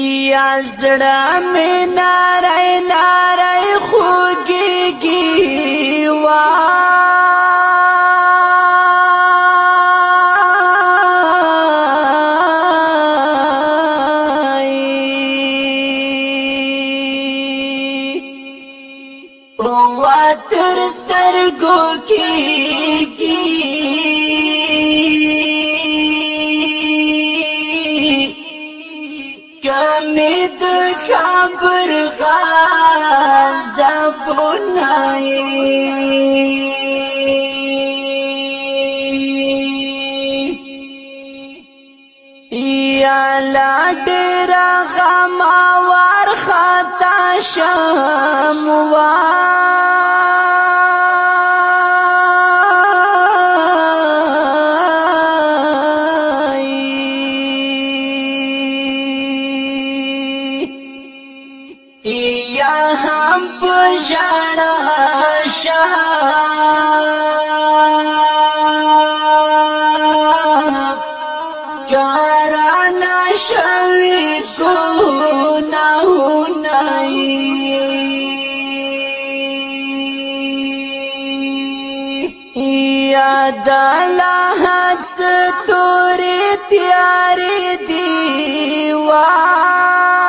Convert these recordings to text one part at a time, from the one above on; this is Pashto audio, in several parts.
یا زړه مې نارای نارای خوږیږي وا تر سترګو کېږي مې د کابر بنائی یا لا ډېر غما ور خطا شم وای وی گناہونا یاد الله ستوري تیارې دی وا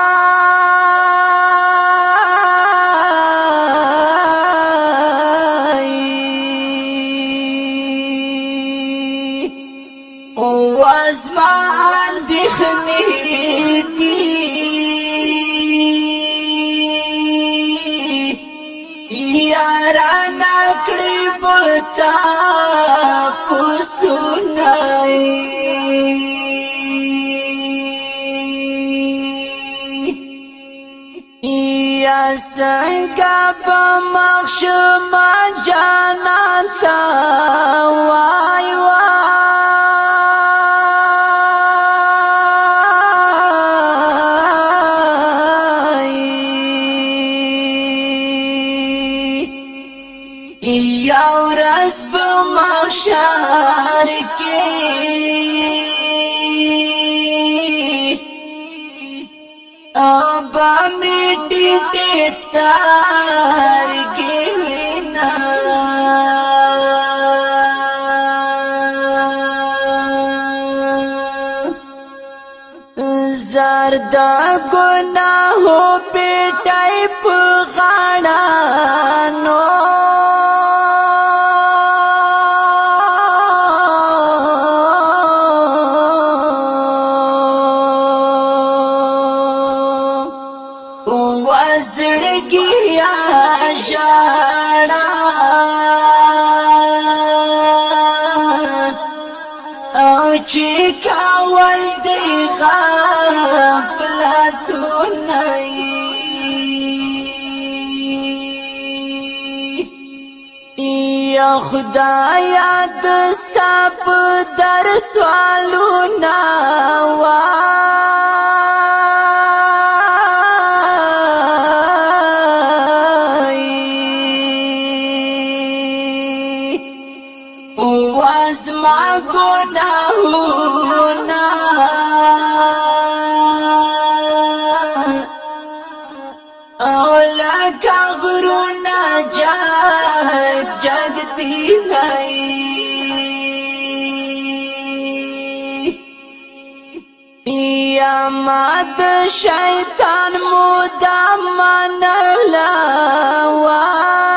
یارانا کړی بوتا پسونای یا څنګه په مخشم جانا تا وای وای یو رس په محشر کې ابا می ټټه ستار کې وینا زردا گناهو پیټای په غاڼه نو خدایا دستا په در سوالو ناوا ما گناہونا مات شیطان مدام منلا وا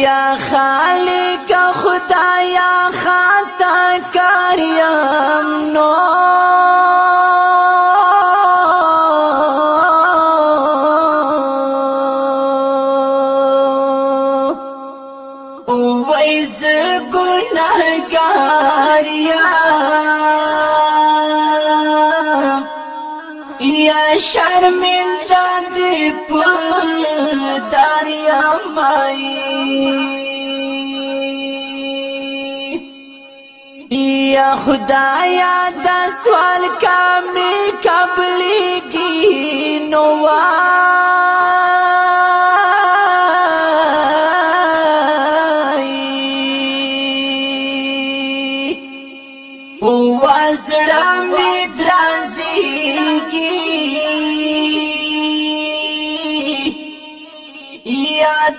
یا خالق خدا یا خطا کریم نو ویز گناہ يا یا شرمن یا خدایا دا سوال کامی قبلی گی نوار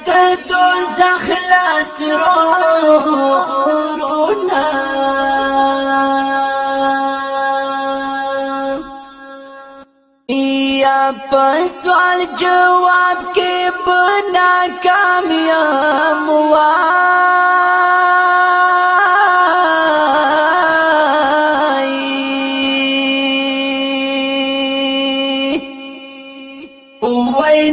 د دوزخ لاس رونا یا پسوال جواب کې بنا کامیاب وای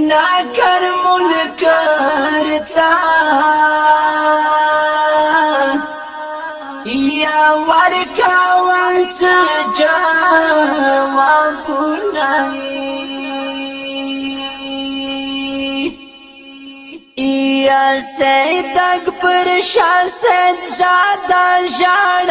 ना कर मुल्क करता या वर का वंश जावा या सैद अकबर शाह सैद ज्यादा जान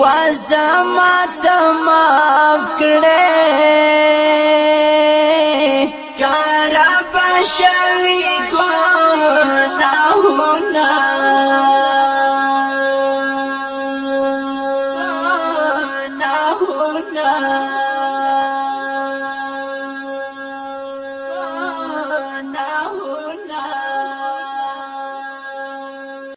وزمات معاف کرے کارا بشوی گوان